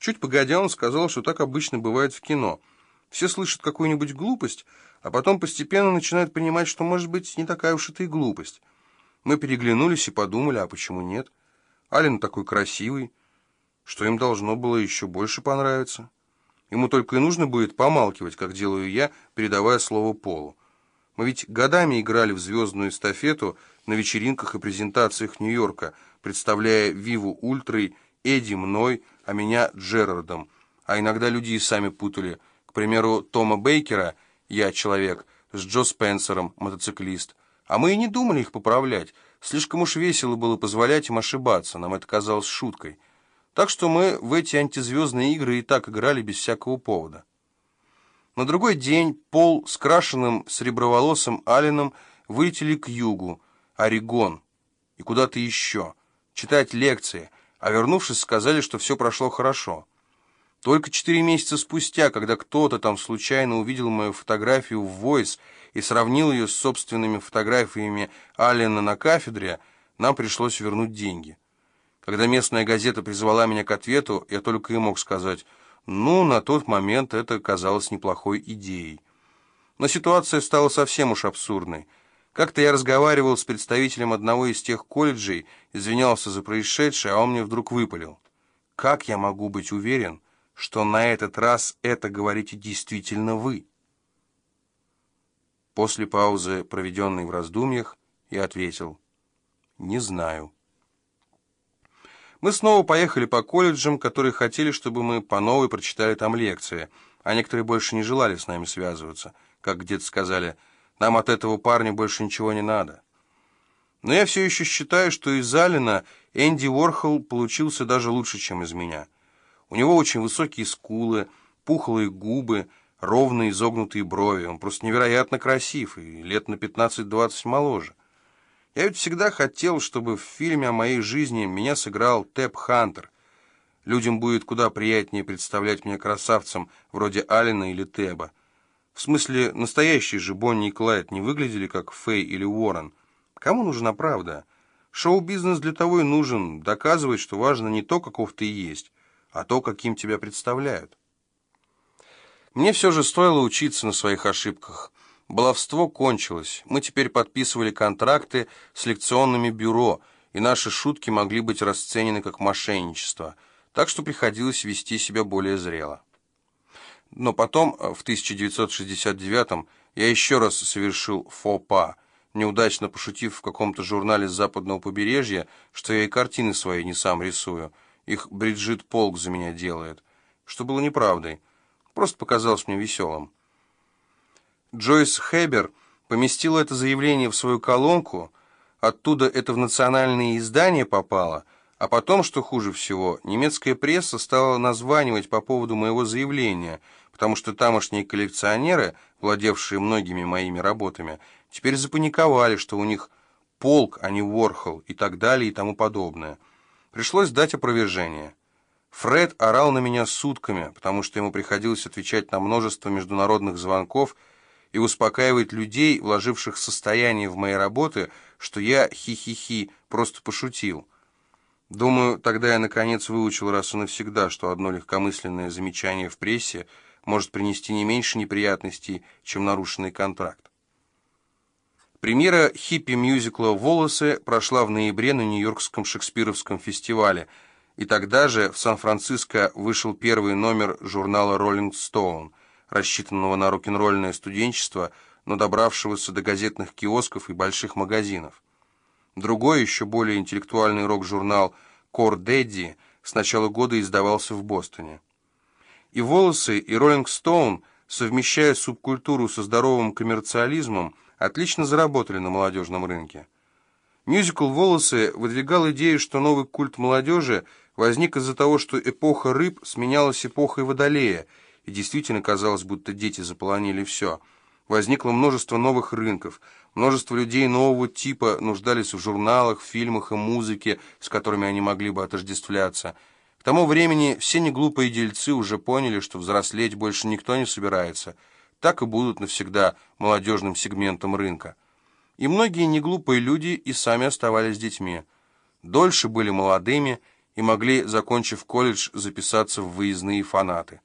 Чуть погодя, он сказал, что так обычно бывает в кино. Все слышат какую-нибудь глупость, а потом постепенно начинают понимать, что, может быть, не такая уж это и глупость. Мы переглянулись и подумали, а почему нет? Ален такой красивый, что им должно было еще больше понравиться. Ему только и нужно будет помалкивать, как делаю я, передавая слово Полу. Мы ведь годами играли в звездную эстафету на вечеринках и презентациях Нью-Йорка, представляя Виву Ультрой, Эдди мной, а меня Джерардом. А иногда люди и сами путали. К примеру, Тома Бейкера, я человек, с Джо Спенсером, мотоциклист. А мы и не думали их поправлять. Слишком уж весело было позволять им ошибаться, нам это казалось шуткой. Так что мы в эти антизвездные игры и так играли без всякого повода. На другой день Пол с крашенным среброволосым Алленом вылетели к югу, Орегон и куда-то еще, читать лекции, а вернувшись, сказали, что все прошло хорошо. Только четыре месяца спустя, когда кто-то там случайно увидел мою фотографию в Voice и сравнил ее с собственными фотографиями Аллена на кафедре, нам пришлось вернуть деньги. Когда местная газета призвала меня к ответу, я только и мог сказать, ну, на тот момент это казалось неплохой идеей. Но ситуация стала совсем уж абсурдной. Как-то я разговаривал с представителем одного из тех колледжей, извинялся за происшедшее, а он мне вдруг выпалил. Как я могу быть уверен, что на этот раз это говорите действительно вы? После паузы, проведенной в раздумьях, я ответил, не знаю. Мы снова поехали по колледжам, которые хотели, чтобы мы по новой прочитали там лекции, а некоторые больше не желали с нами связываться. Как где-то сказали, нам от этого парня больше ничего не надо. Но я все еще считаю, что из Алина Энди Уорхол получился даже лучше, чем из меня. У него очень высокие скулы, пухлые губы, ровные изогнутые брови. Он просто невероятно красив и лет на 15-20 моложе. Я ведь всегда хотел, чтобы в фильме о моей жизни меня сыграл Тэп Хантер. Людям будет куда приятнее представлять меня красавцем, вроде Алина или Тэба. В смысле, настоящие же Бонни и Клайд не выглядели как Фэй или Уоррен. Кому нужна правда? Шоу-бизнес для того и нужен, доказывать, что важно не то, каков ты есть, а то, каким тебя представляют. Мне все же стоило учиться на своих ошибках – Баловство кончилось. Мы теперь подписывали контракты с лекционными бюро, и наши шутки могли быть расценены как мошенничество, так что приходилось вести себя более зрело. Но потом, э, в 1969-м, я еще раз совершил фопа, неудачно пошутив в каком-то журнале с западного побережья, что я и картины свои не сам рисую, их Бриджит Полк за меня делает, что было неправдой, просто показалось мне веселым. Джойс Хебер поместила это заявление в свою колонку, оттуда это в национальные издания попало, а потом, что хуже всего, немецкая пресса стала названивать по поводу моего заявления, потому что тамошние коллекционеры, владевшие многими моими работами, теперь запаниковали, что у них полк, а не Ворхол и так далее и тому подобное. Пришлось дать опровержение. Фред орал на меня сутками, потому что ему приходилось отвечать на множество международных звонков – и успокаивать людей, вложивших состояние в мои работы, что я хи-хи-хи, просто пошутил. Думаю, тогда я наконец выучил раз и навсегда, что одно легкомысленное замечание в прессе может принести не меньше неприятностей, чем нарушенный контракт. Премьера хиппи-мюзикла «Волосы» прошла в ноябре на Нью-Йоркском шекспировском фестивале, и тогда же в Сан-Франциско вышел первый номер журнала «Роллинг Стоун», рассчитанного на рок-н-ролльное студенчество, но добравшегося до газетных киосков и больших магазинов. Другой, еще более интеллектуальный рок-журнал «Кор Дэдди» с начала года издавался в Бостоне. И «Волосы», и «Роллинг Стоун», совмещая субкультуру со здоровым коммерциализмом, отлично заработали на молодежном рынке. Мюзикл «Волосы» выдвигал идею, что новый культ молодежи возник из-за того, что эпоха рыб сменялась эпохой водолея – и действительно казалось, будто дети заполонили все. Возникло множество новых рынков, множество людей нового типа нуждались в журналах, фильмах и музыке, с которыми они могли бы отождествляться. К тому времени все неглупые дельцы уже поняли, что взрослеть больше никто не собирается. Так и будут навсегда молодежным сегментом рынка. И многие неглупые люди и сами оставались детьми. Дольше были молодыми и могли, закончив колледж, записаться в выездные фанаты.